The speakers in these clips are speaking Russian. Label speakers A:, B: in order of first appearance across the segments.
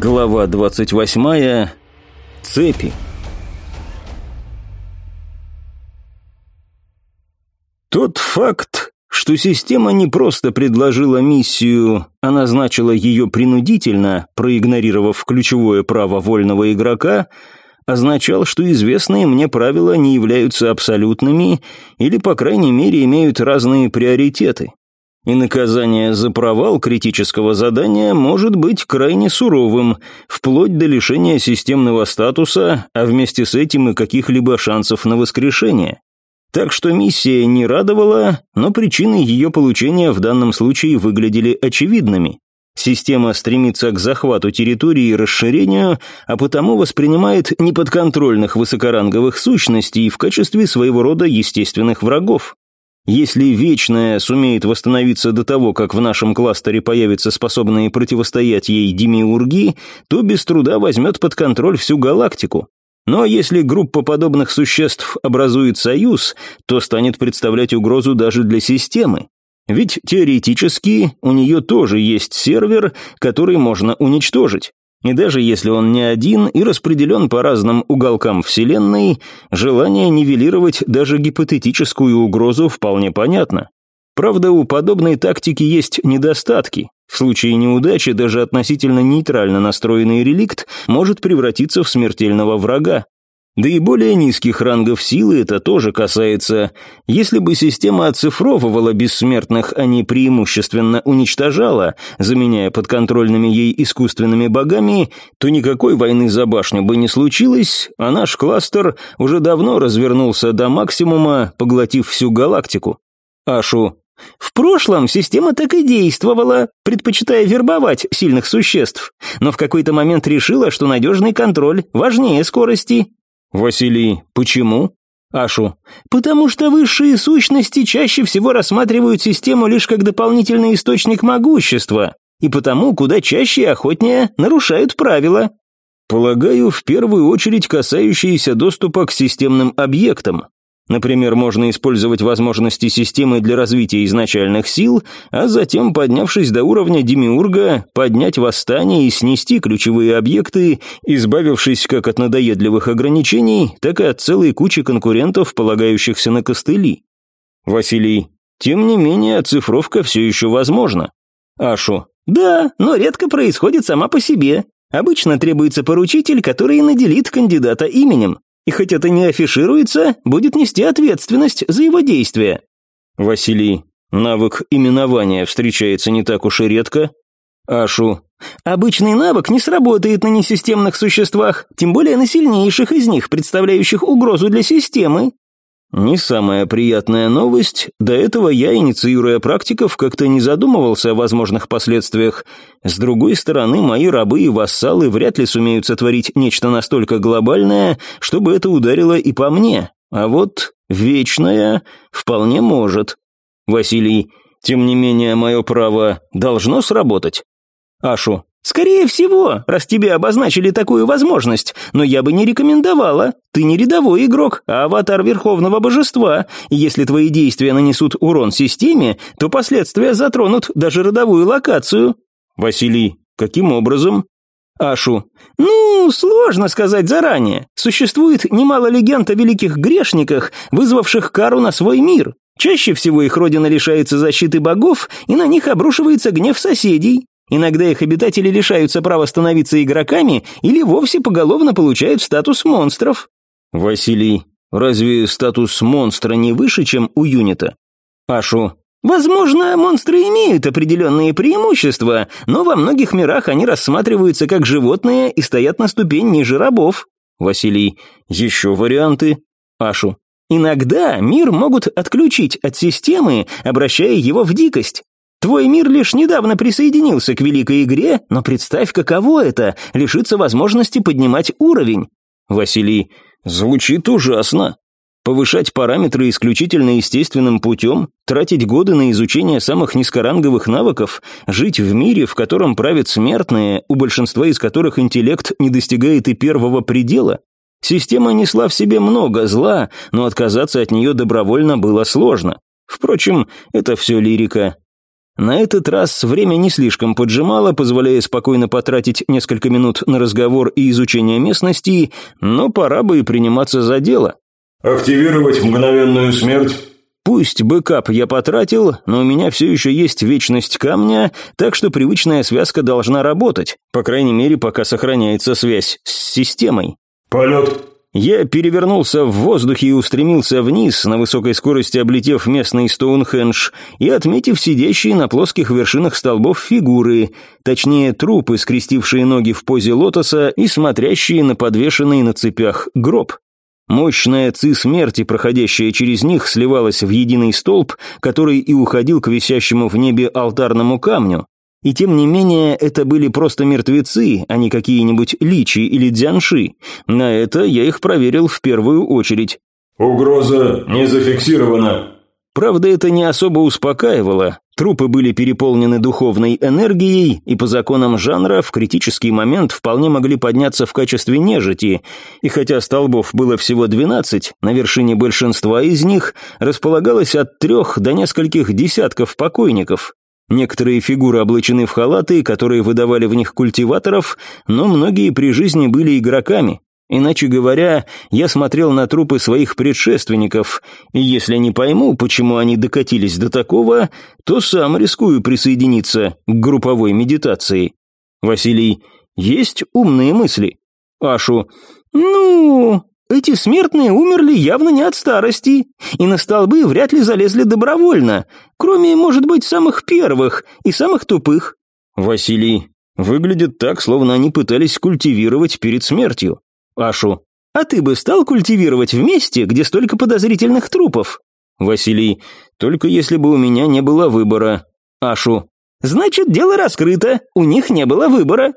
A: Глава 28. Цепи. Тот факт, что система не просто предложила миссию, а назначила ее принудительно, проигнорировав ключевое право вольного игрока, означал, что известные мне правила не являются абсолютными или, по крайней мере, имеют разные приоритеты и наказание за провал критического задания может быть крайне суровым, вплоть до лишения системного статуса, а вместе с этим и каких-либо шансов на воскрешение. Так что миссия не радовала, но причины ее получения в данном случае выглядели очевидными. Система стремится к захвату территории и расширению, а потому воспринимает неподконтрольных высокоранговых сущностей в качестве своего рода естественных врагов. Если Вечная сумеет восстановиться до того, как в нашем кластере появятся способные противостоять ей демиурги, то без труда возьмет под контроль всю галактику. Но если группа подобных существ образует союз, то станет представлять угрозу даже для системы. Ведь теоретически у нее тоже есть сервер, который можно уничтожить. И даже если он не один и распределен по разным уголкам Вселенной, желание нивелировать даже гипотетическую угрозу вполне понятно. Правда, у подобной тактики есть недостатки. В случае неудачи даже относительно нейтрально настроенный реликт может превратиться в смертельного врага. Да и более низких рангов силы это тоже касается. Если бы система оцифровывала бессмертных, а не преимущественно уничтожала, заменяя подконтрольными ей искусственными богами, то никакой войны за башню бы не случилось, а наш кластер уже давно развернулся до максимума, поглотив всю галактику. Ашу. В прошлом система так и действовала, предпочитая вербовать сильных существ, но в какой-то момент решила, что надежный контроль важнее скорости, Василий, почему? Ашу. Потому что высшие сущности чаще всего рассматривают систему лишь как дополнительный источник могущества, и потому куда чаще и охотнее нарушают правила. Полагаю, в первую очередь касающиеся доступа к системным объектам. Например, можно использовать возможности системы для развития изначальных сил, а затем, поднявшись до уровня демиурга, поднять восстание и снести ключевые объекты, избавившись как от надоедливых ограничений, так и от целой кучи конкурентов, полагающихся на костыли. Василий. Тем не менее, оцифровка все еще возможна. Ашу. Да, но редко происходит сама по себе. Обычно требуется поручитель, который наделит кандидата именем и хоть это не афишируется, будет нести ответственность за его действия. Василий, навык именования встречается не так уж и редко. Ашу, обычный навык не сработает на несистемных существах, тем более на сильнейших из них, представляющих угрозу для системы. Не самая приятная новость. До этого я, инициируя практиков, как-то не задумывался о возможных последствиях. С другой стороны, мои рабы и вассалы вряд ли сумеют сотворить нечто настолько глобальное, чтобы это ударило и по мне. А вот вечное вполне может. Василий, тем не менее, мое право должно сработать. Ашу, «Скорее всего, раз тебе обозначили такую возможность, но я бы не рекомендовала. Ты не рядовой игрок, а аватар Верховного Божества. Если твои действия нанесут урон системе, то последствия затронут даже родовую локацию». «Василий, каким образом?» Ашу. «Ну, сложно сказать заранее. Существует немало легенд о великих грешниках, вызвавших кару на свой мир. Чаще всего их родина лишается защиты богов, и на них обрушивается гнев соседей. Иногда их обитатели лишаются права становиться игроками или вовсе поголовно получают статус монстров. Василий, разве статус монстра не выше, чем у юнита? Ашу, Возможно, монстры имеют определенные преимущества, но во многих мирах они рассматриваются как животные и стоят на ступень ниже рабов. Василий, еще варианты? Ашу, иногда мир могут отключить от системы, обращая его в дикость. Твой мир лишь недавно присоединился к великой игре, но представь, каково это — лишиться возможности поднимать уровень. Василий, звучит ужасно. Повышать параметры исключительно естественным путем, тратить годы на изучение самых низкоранговых навыков, жить в мире, в котором правят смертные, у большинства из которых интеллект не достигает и первого предела. Система несла в себе много зла, но отказаться от нее добровольно было сложно. Впрочем, это все лирика. На этот раз время не слишком поджимало, позволяя спокойно потратить несколько минут на разговор и изучение местности, но пора бы и приниматься за дело.
B: «Активировать мгновенную смерть?»
A: Пусть бэкап я потратил, но у меня все еще есть вечность камня, так что привычная связка должна работать, по крайней мере, пока сохраняется связь с системой.
B: «Полет!»
A: Я перевернулся в воздухе и устремился вниз, на высокой скорости облетев местный Стоунхендж и отметив сидящие на плоских вершинах столбов фигуры, точнее трупы, скрестившие ноги в позе лотоса и смотрящие на подвешенный на цепях гроб. Мощная ци смерти, проходящая через них, сливалась в единый столб, который и уходил к висящему в небе алтарному камню. И тем не менее, это были просто мертвецы, а не какие-нибудь личи или дзянши. На это я их проверил в первую очередь.
B: «Угроза не зафиксирована»,
A: Правда, это не особо успокаивало. Трупы были переполнены духовной энергией, и по законам жанра в критический момент вполне могли подняться в качестве нежити. И хотя столбов было всего 12, на вершине большинства из них располагалось от трех до нескольких десятков покойников. Некоторые фигуры облачены в халаты, которые выдавали в них культиваторов, но многие при жизни были игроками. Иначе говоря, я смотрел на трупы своих предшественников, и если не пойму, почему они докатились до такого, то сам рискую присоединиться к групповой медитации. Василий, есть умные мысли? Ашу, ну, эти смертные умерли явно не от старости, и на столбы вряд ли залезли добровольно, кроме, может быть, самых первых и самых тупых. Василий, выглядит так, словно они пытались культивировать перед смертью. Ашу. «А ты бы стал культивировать в месте, где столько подозрительных трупов?» Василий. «Только если бы у меня не было выбора». Ашу. «Значит, дело раскрыто, у них не было выбора».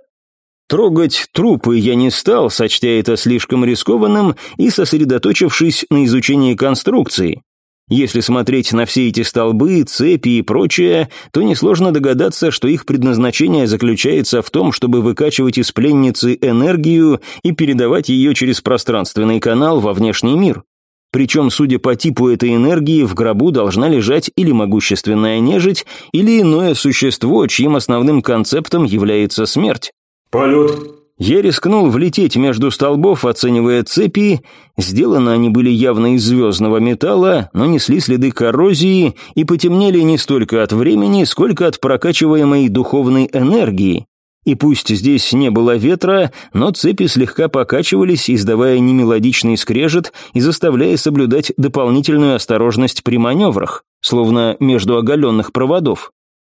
A: Трогать трупы я не стал, сочтя это слишком рискованным и сосредоточившись на изучении конструкции. Если смотреть на все эти столбы, цепи и прочее, то несложно догадаться, что их предназначение заключается в том, чтобы выкачивать из пленницы энергию и передавать ее через пространственный канал во внешний мир. Причем, судя по типу этой энергии, в гробу должна лежать или могущественная нежить, или иное существо, чьим основным концептом является смерть.
B: «Полет
A: я рискнул влететь между столбов, оценивая цепи. Сделаны они были явно из звездного металла, но несли следы коррозии и потемнели не столько от времени, сколько от прокачиваемой духовной энергии. И пусть здесь не было ветра, но цепи слегка покачивались, издавая немелодичный скрежет и заставляя соблюдать дополнительную осторожность при маневрах, словно между оголенных проводов.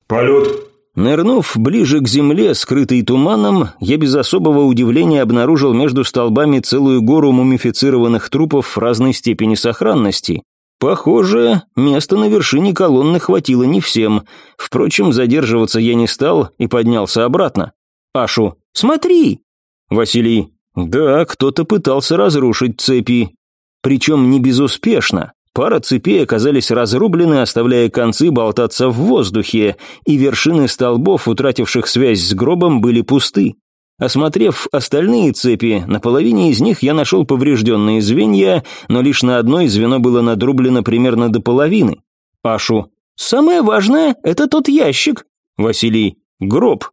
B: «Полет
A: Нырнув ближе к земле, скрытой туманом, я без особого удивления обнаружил между столбами целую гору мумифицированных трупов разной степени сохранности. Похоже, места на вершине колонны хватило не всем. Впрочем, задерживаться я не стал и поднялся обратно. Ашу, смотри! Василий, да, кто-то пытался разрушить цепи. Причем не безуспешно. Пара цепей оказались разрублены, оставляя концы болтаться в воздухе, и вершины столбов, утративших связь с гробом, были пусты. Осмотрев остальные цепи, на половине из них я нашел поврежденные звенья, но лишь на одной звено было надрублено примерно до половины. Ашу. «Самое важное – это тот ящик». Василий. «Гроб».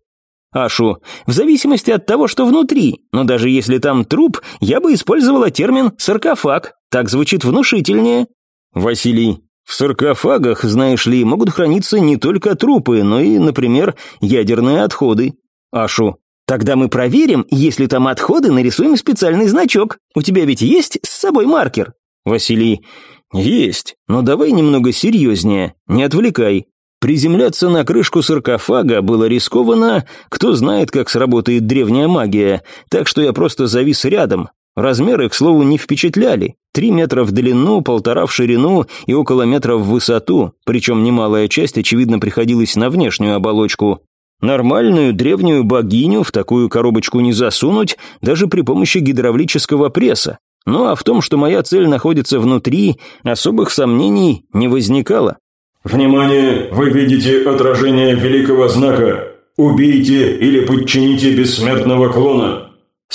A: Ашу. «В зависимости от того, что внутри, но даже если там труп, я бы использовала термин «саркофаг». Так звучит внушительнее. Василий, в саркофагах, знаешь ли, могут храниться не только трупы, но и, например, ядерные отходы. Ашу, тогда мы проверим, если там отходы, нарисуем специальный значок. У тебя ведь есть с собой маркер? Василий, есть, но давай немного серьезнее, не отвлекай. Приземляться на крышку саркофага было рискованно, кто знает, как сработает древняя магия, так что я просто завис рядом, Размеры, к слову, не впечатляли. Три метра в длину, полтора в ширину и около метра в высоту, причем немалая часть, очевидно, приходилась на внешнюю оболочку. Нормальную древнюю богиню в такую коробочку не засунуть даже при помощи гидравлического пресса. Ну а в том, что моя цель находится внутри, особых сомнений не возникало.
B: «Внимание! Вы видите отражение великого знака. Убейте или подчините бессмертного клона.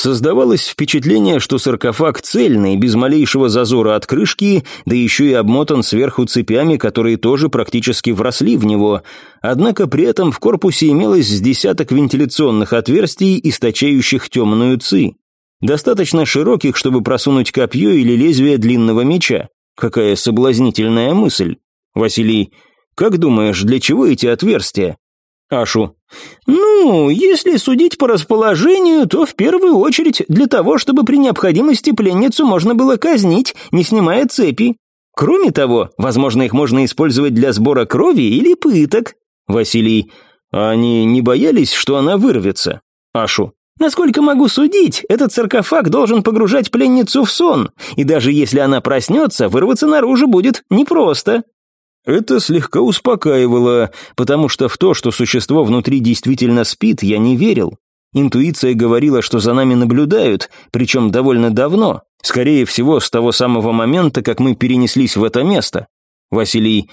A: Создавалось впечатление, что саркофаг цельный, без малейшего зазора от крышки, да еще и обмотан сверху цепями, которые тоже практически вросли в него. Однако при этом в корпусе имелось с десяток вентиляционных отверстий, источающих темную ци. Достаточно широких, чтобы просунуть копье или лезвие длинного меча. Какая соблазнительная мысль. Василий, как думаешь, для чего эти отверстия? Ашу. «Ну, если судить по расположению, то в первую очередь для того, чтобы при необходимости пленницу можно было казнить, не снимая цепи. Кроме того, возможно, их можно использовать для сбора крови или пыток». Василий. «А они не боялись, что она вырвется?» Ашу. Насколько могу судить, этот саркофаг должен погружать пленницу в сон, и даже если она проснется, вырваться наружу будет непросто. Это слегка успокаивало, потому что в то, что существо внутри действительно спит, я не верил. Интуиция говорила, что за нами наблюдают, причем довольно давно, скорее всего, с того самого момента, как мы перенеслись в это место. Василий,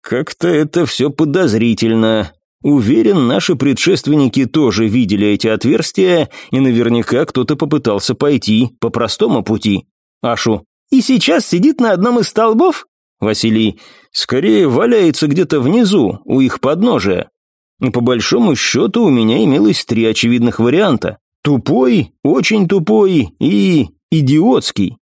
A: как-то это все подозрительно. Уверен, наши предшественники тоже видели эти отверстия, и наверняка кто-то попытался пойти по простому пути. Ашу, и сейчас сидит на одном из столбов? Василий, скорее валяется где-то внизу, у их подножия. И по большому счету у меня имелось три очевидных варианта. Тупой, очень тупой и идиотский.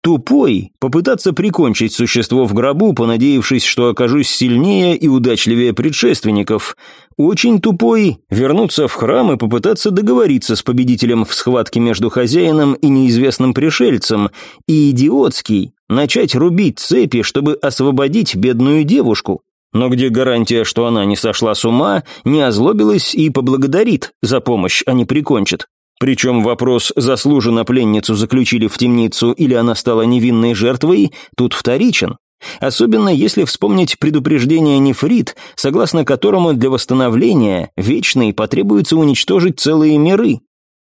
A: Тупой – попытаться прикончить существо в гробу, понадеявшись, что окажусь сильнее и удачливее предшественников. Очень тупой – вернуться в храм и попытаться договориться с победителем в схватке между хозяином и неизвестным пришельцем. И идиотский – начать рубить цепи, чтобы освободить бедную девушку. Но где гарантия, что она не сошла с ума, не озлобилась и поблагодарит за помощь, а не прикончит? Причем вопрос, заслуженно пленницу заключили в темницу или она стала невинной жертвой, тут вторичен. Особенно если вспомнить предупреждение Нефрит, согласно которому для восстановления вечной потребуется уничтожить целые миры.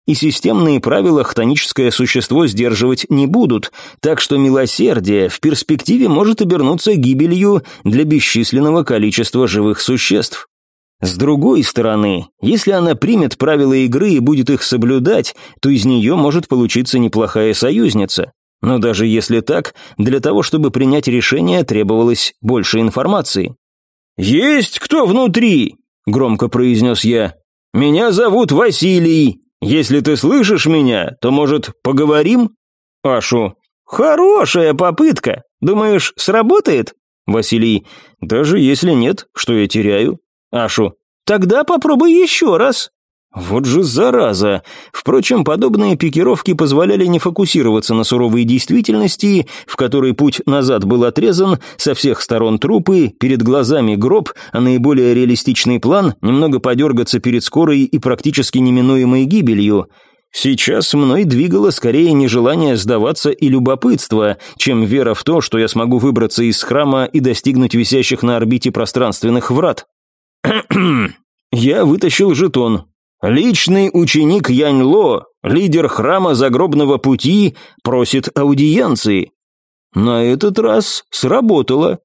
A: И системные правила хтоническое существо сдерживать не будут, так что милосердие в перспективе может обернуться гибелью для бесчисленного количества живых существ. С другой стороны, если она примет правила игры и будет их соблюдать, то из нее может получиться неплохая союзница. Но даже если так, для того, чтобы принять решение, требовалось больше информации. «Есть кто внутри?» – громко произнес я. «Меня зовут Василий. Если ты слышишь меня, то, может, поговорим?» Ашу. «Хорошая попытка. Думаешь, сработает?» Василий. «Даже если нет, что я теряю?» Ашу. «Тогда попробуй еще раз». Вот же зараза. Впрочем, подобные пикировки позволяли не фокусироваться на суровой действительности, в которой путь назад был отрезан, со всех сторон трупы, перед глазами гроб, а наиболее реалистичный план – немного подергаться перед скорой и практически неминуемой гибелью. Сейчас мной двигало скорее нежелание сдаваться и любопытство, чем вера в то, что я смогу выбраться из храма и достигнуть висящих на орбите пространственных врат. Я вытащил жетон. Личный ученик Янь Ло, лидер храма загробного пути, просит аудиенции. На этот раз сработало.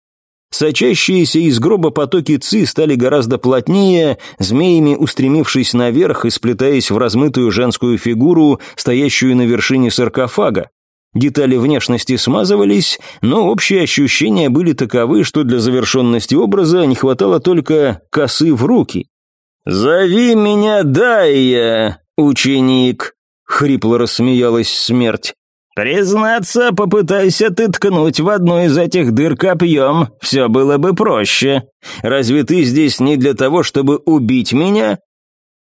A: Сочащиеся из гроба потоки ци стали гораздо плотнее, змеями устремившись наверх и сплетаясь в размытую женскую фигуру, стоящую на вершине саркофага. Детали внешности смазывались, но общие ощущения были таковы, что для завершенности образа не хватало только косы в руки. «Зови меня Дайя, ученик», — хрипло рассмеялась смерть. «Признаться, попытайся ты ткнуть в одну из этих дыр копьем, все было бы проще. Разве ты здесь не для того, чтобы убить меня?»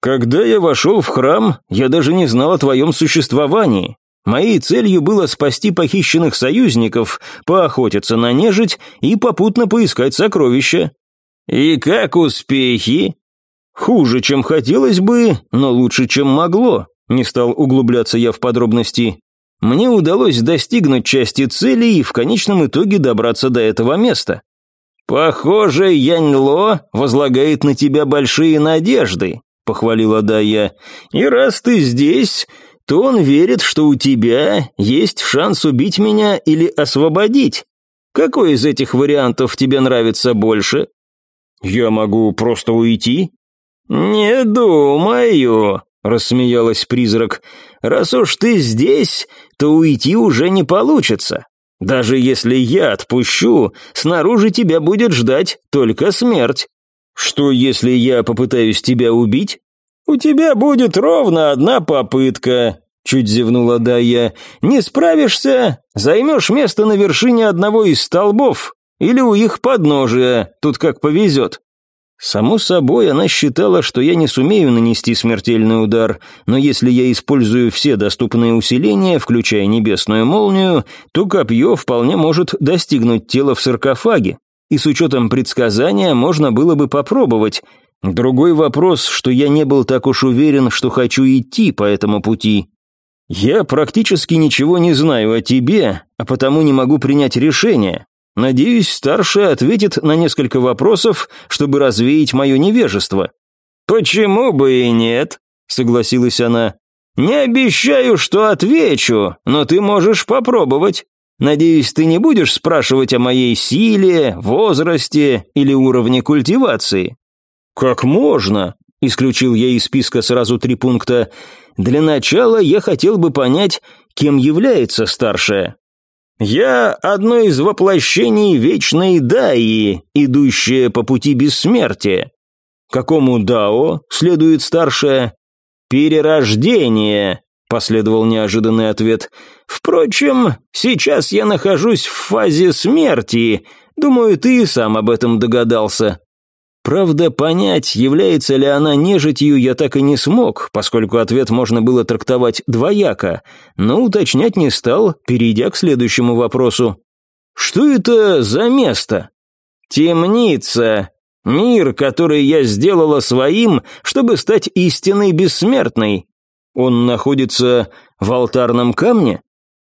A: «Когда я вошел в храм, я даже не знал о твоем существовании. Моей целью было спасти похищенных союзников, поохотиться на нежить и попутно поискать сокровища. И как успехи? Хуже, чем хотелось бы, но лучше, чем могло. Не стал углубляться я в подробности. Мне удалось достигнуть части цели и в конечном итоге добраться до этого места. «Похоже, Яньло возлагает на тебя большие надежды», — похвалила Дая. «И раз ты здесь, то он верит, что у тебя есть шанс убить меня или освободить. Какой из этих вариантов тебе нравится больше? Я могу просто уйти? Не думаю. рассмеялась призрак. «Раз уж ты здесь, то уйти уже не получится. Даже если я отпущу, снаружи тебя будет ждать только смерть. Что, если я попытаюсь тебя убить? У тебя будет ровно одна попытка, чуть зевнула Дая. Не справишься, займешь место на вершине одного из столбов или у их подножия, тут как повезет. Само собой, она считала, что я не сумею нанести смертельный удар, но если я использую все доступные усиления, включая небесную молнию, то копье вполне может достигнуть тела в саркофаге. И с учетом предсказания можно было бы попробовать. Другой вопрос, что я не был так уж уверен, что хочу идти по этому пути. Я практически ничего не знаю о тебе, а потому не могу принять решение. Надеюсь, старшая ответит на несколько вопросов, чтобы развеять мое невежество». «Почему бы и нет?» — согласилась она. «Не обещаю, что отвечу, но ты можешь попробовать. Надеюсь, ты не будешь спрашивать о моей силе, возрасте или уровне культивации». «Как можно?» — исключил я из списка сразу три пункта. «Для начала я хотел бы понять, кем является старшая». Я одно из воплощений вечной Даи, идущее по пути бессмертия. Какому Дао следует старшее? Перерождение, последовал неожиданный ответ. Впрочем, сейчас я нахожусь в фазе смерти. Думаю, ты сам об этом догадался. Правда, понять, является ли она нежитью, я так и не смог, поскольку ответ можно было трактовать двояко, но уточнять не стал, перейдя к следующему вопросу. «Что это за место?» «Темница. Мир, который я сделала своим, чтобы стать истинной бессмертной. Он находится в алтарном камне?»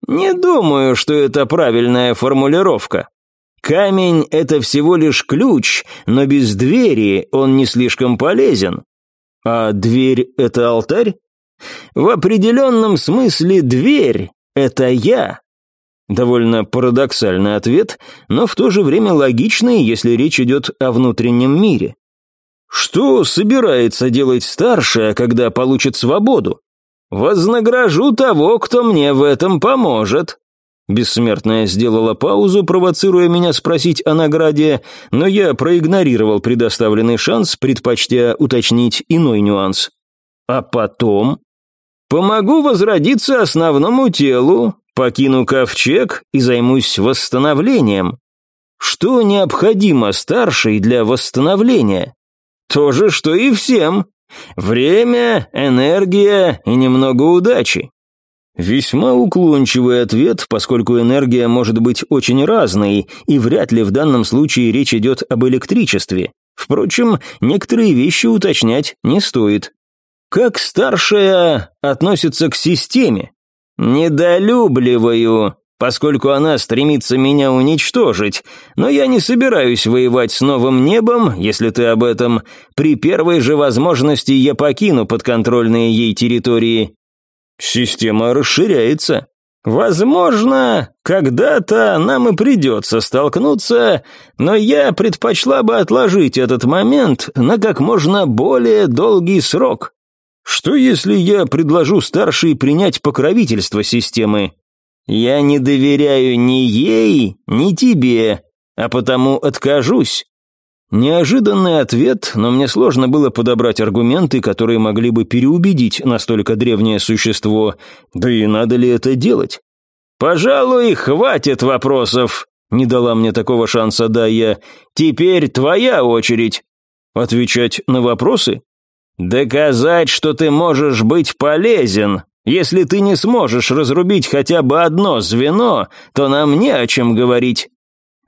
A: «Не думаю, что это правильная формулировка. Камень – это всего лишь ключ, но без двери он не слишком полезен. А дверь – это алтарь? В определенном смысле дверь – это я. Довольно парадоксальный ответ, но в то же время логичный, если речь идет о внутреннем мире. Что собирается делать старшая, когда получит свободу? Вознагражу того, кто мне в этом поможет. Бессмертная сделала паузу, провоцируя меня спросить о награде, но я проигнорировал предоставленный шанс, предпочтя уточнить иной нюанс. А потом... Помогу возродиться основному телу, покину ковчег и займусь восстановлением. Что необходимо старшей для восстановления? То же, что и всем. Время, энергия и немного удачи. Весьма уклончивый ответ, поскольку энергия может быть очень разной, и вряд ли в данном случае речь идет об электричестве. Впрочем, некоторые вещи уточнять не стоит. Как старшая относится к системе? Недолюбливаю, поскольку она стремится меня уничтожить, но я не собираюсь воевать с новым небом, если ты об этом. При первой же возможности я покину подконтрольные ей территории. Система расширяется. Возможно, когда-то нам и придется столкнуться, но я предпочла бы отложить этот момент на как можно более долгий срок. Что если я предложу старшей принять покровительство системы? Я не доверяю ни ей, ни тебе, а потому откажусь. Неожиданный ответ, но мне сложно было подобрать аргументы, которые могли бы переубедить настолько древнее существо. Да и надо ли это делать? «Пожалуй, хватит вопросов», — не дала мне такого шанса Дая. «Теперь твоя очередь». «Отвечать на вопросы?» «Доказать, что ты можешь быть полезен. Если ты не сможешь разрубить хотя бы одно звено, то нам не о чем говорить».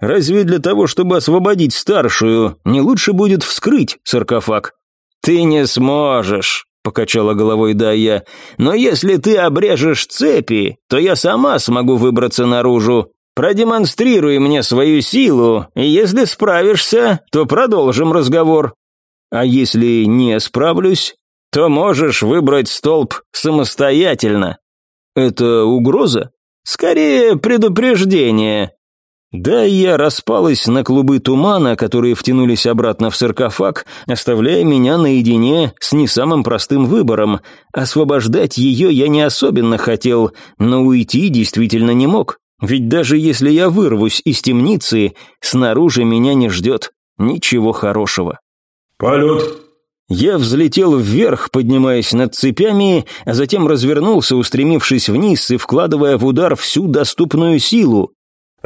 A: Разве для того, чтобы освободить старшую, не лучше будет вскрыть саркофаг? Ты не сможешь, покачала головой Дая. Но если ты обрежешь цепи, то я сама смогу выбраться наружу. Продемонстрируй мне свою силу, и если справишься, то продолжим разговор. А если не справлюсь, то можешь выбрать столб самостоятельно. Это угроза? Скорее, предупреждение. Да, я распалась на клубы тумана, которые втянулись обратно в саркофаг, оставляя меня наедине с не самым простым выбором. Освобождать ее я не особенно хотел, но уйти действительно не мог. Ведь даже если я вырвусь из темницы, снаружи меня не ждет ничего хорошего.
B: «Полет!»
A: Я взлетел вверх, поднимаясь над цепями, а затем развернулся, устремившись вниз и вкладывая в удар всю доступную силу.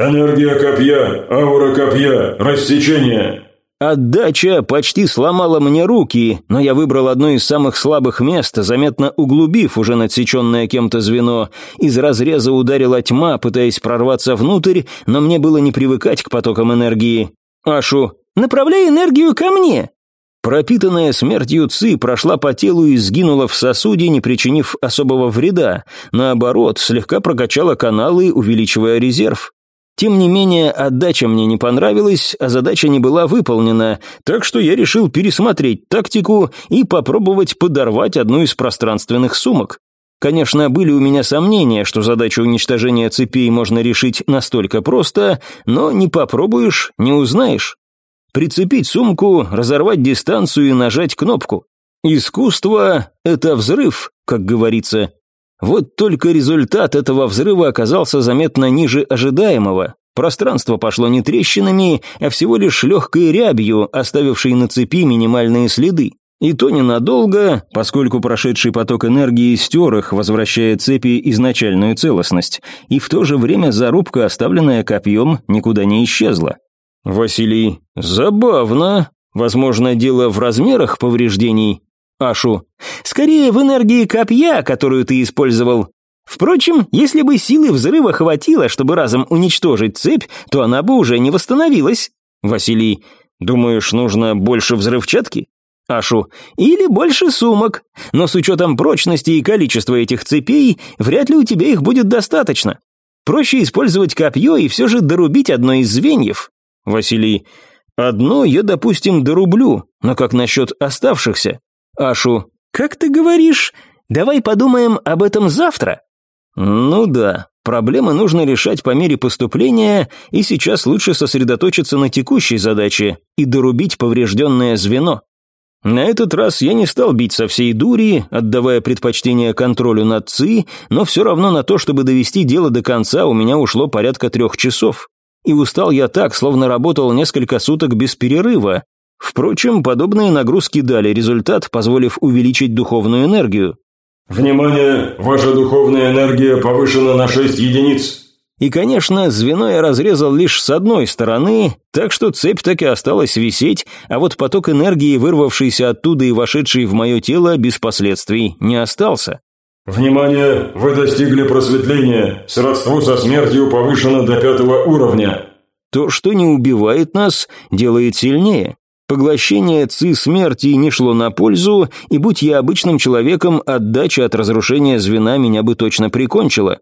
B: «Энергия копья, аура копья, рассечение!»
A: Отдача почти сломала мне руки, но я выбрал одно из самых слабых мест, заметно углубив уже надсеченное кем-то звено. Из разреза ударила тьма, пытаясь прорваться внутрь, но мне было не привыкать к потокам энергии. «Ашу, направляй энергию ко мне!» Пропитанная смертью Ци прошла по телу и сгинула в сосуде, не причинив особого вреда. Наоборот, слегка прокачала каналы, увеличивая резерв. Тем не менее, отдача мне не понравилась, а задача не была выполнена, так что я решил пересмотреть тактику и попробовать подорвать одну из пространственных сумок. Конечно, были у меня сомнения, что задачу уничтожения цепей можно решить настолько просто, но не попробуешь, не узнаешь. Прицепить сумку, разорвать дистанцию и нажать кнопку. Искусство — это взрыв, как говорится. Вот только результат этого взрыва оказался заметно ниже ожидаемого. Пространство пошло не трещинами, а всего лишь легкой рябью, оставившей на цепи минимальные следы. И то ненадолго, поскольку прошедший поток энергии стер их, возвращая цепи изначальную целостность, и в то же время зарубка, оставленная копьем, никуда не исчезла. Василий, забавно. Возможно, дело в размерах повреждений. Ашу. «Скорее в энергии копья, которую ты использовал. Впрочем, если бы силы взрыва хватило, чтобы разом уничтожить цепь, то она бы уже не восстановилась». Василий. «Думаешь, нужно больше взрывчатки?» Ашу. «Или больше сумок. Но с учетом прочности и количества этих цепей, вряд ли у тебя их будет достаточно. Проще использовать копье и все же дорубить одно из звеньев». Василий. «Одно я, допустим, дорублю, но как насчет оставшихся? Ашу. «Как ты говоришь? Давай подумаем об этом завтра». «Ну да, проблемы нужно решать по мере поступления, и сейчас лучше сосредоточиться на текущей задаче и дорубить поврежденное звено». На этот раз я не стал бить со всей дури, отдавая предпочтение контролю над ЦИ, но все равно на то, чтобы довести дело до конца, у меня ушло порядка трех часов. И устал я так, словно работал несколько суток без перерыва, Впрочем, подобные нагрузки дали результат, позволив увеличить духовную энергию.
B: «Внимание! Ваша духовная энергия повышена на 6 единиц!»
A: И, конечно, звено я разрезал лишь с одной стороны, так что цепь так и осталась висеть, а вот поток энергии, вырвавшийся оттуда и вошедший в мое тело, без последствий не остался.
B: «Внимание! Вы достигли просветления. Сродство со смертью повышено до пятого уровня».
A: То, что не убивает нас, делает сильнее. Поглощение ци смерти не шло на пользу, и будь я обычным человеком, отдача от разрушения звена меня бы точно прикончила.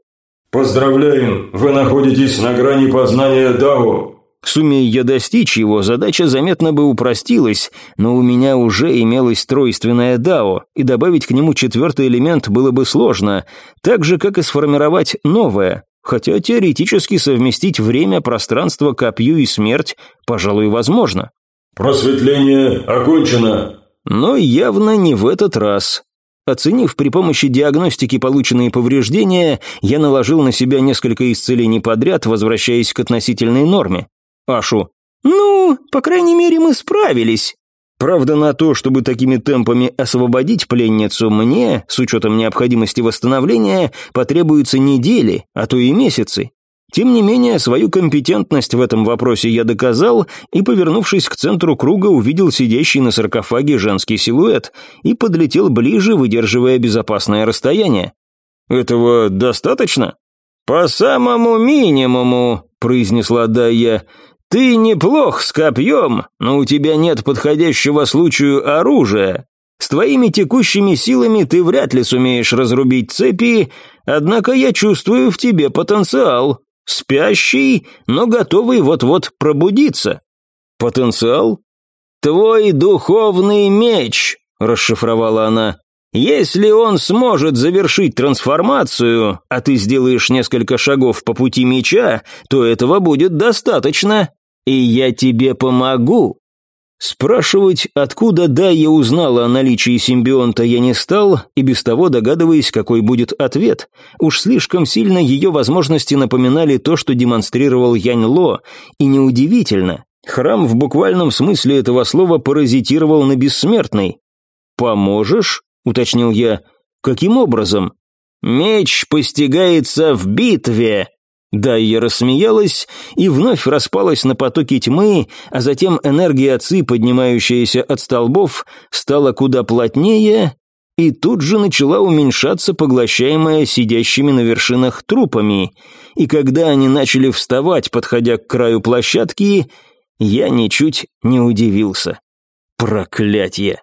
B: «Поздравляем, вы находитесь на грани познания Дао».
A: Сумея я достичь его, задача заметно бы упростилась, но у меня уже имелось тройственное Дао, и добавить к нему четвертый элемент было бы сложно, так же, как и сформировать новое, хотя теоретически совместить время, пространство, копью и смерть, пожалуй, возможно.
B: «Просветление окончено!»
A: Но явно не в этот раз. Оценив при помощи диагностики полученные повреждения, я наложил на себя несколько исцелений подряд, возвращаясь к относительной норме. Ашу. «Ну, по крайней мере, мы справились». Правда, на то, чтобы такими темпами освободить пленницу, мне, с учетом необходимости восстановления, потребуются недели, а то и месяцы. Тем не менее, свою компетентность в этом вопросе я доказал и, повернувшись к центру круга, увидел сидящий на саркофаге женский силуэт и подлетел ближе, выдерживая безопасное расстояние. «Этого достаточно?» «По самому минимуму», — произнесла Дайя. «Ты неплох с копьем, но у тебя нет подходящего случаю оружия. С твоими текущими силами ты вряд ли сумеешь разрубить цепи, однако я чувствую в тебе потенциал спящий, но готовый вот-вот пробудиться. Потенциал? Твой духовный меч, расшифровала она. Если он сможет завершить трансформацию, а ты сделаешь несколько шагов по пути меча, то этого будет достаточно, и я тебе помогу. Спрашивать, откуда Дайя узнала о наличии симбионта, я не стал, и без того догадываясь, какой будет ответ. Уж слишком сильно ее возможности напоминали то, что демонстрировал Янь Ло, и неудивительно. Храм в буквальном смысле этого слова паразитировал на бессмертной. «Поможешь?» — уточнил я. «Каким образом?» «Меч постигается в битве», Дайя рассмеялась и вновь распалась на потоки тьмы, а затем энергия отцы, поднимающаяся от столбов, стала куда плотнее и тут же начала уменьшаться, поглощаемая сидящими на вершинах трупами. И когда они начали вставать, подходя к краю площадки, я ничуть не удивился. Проклятье!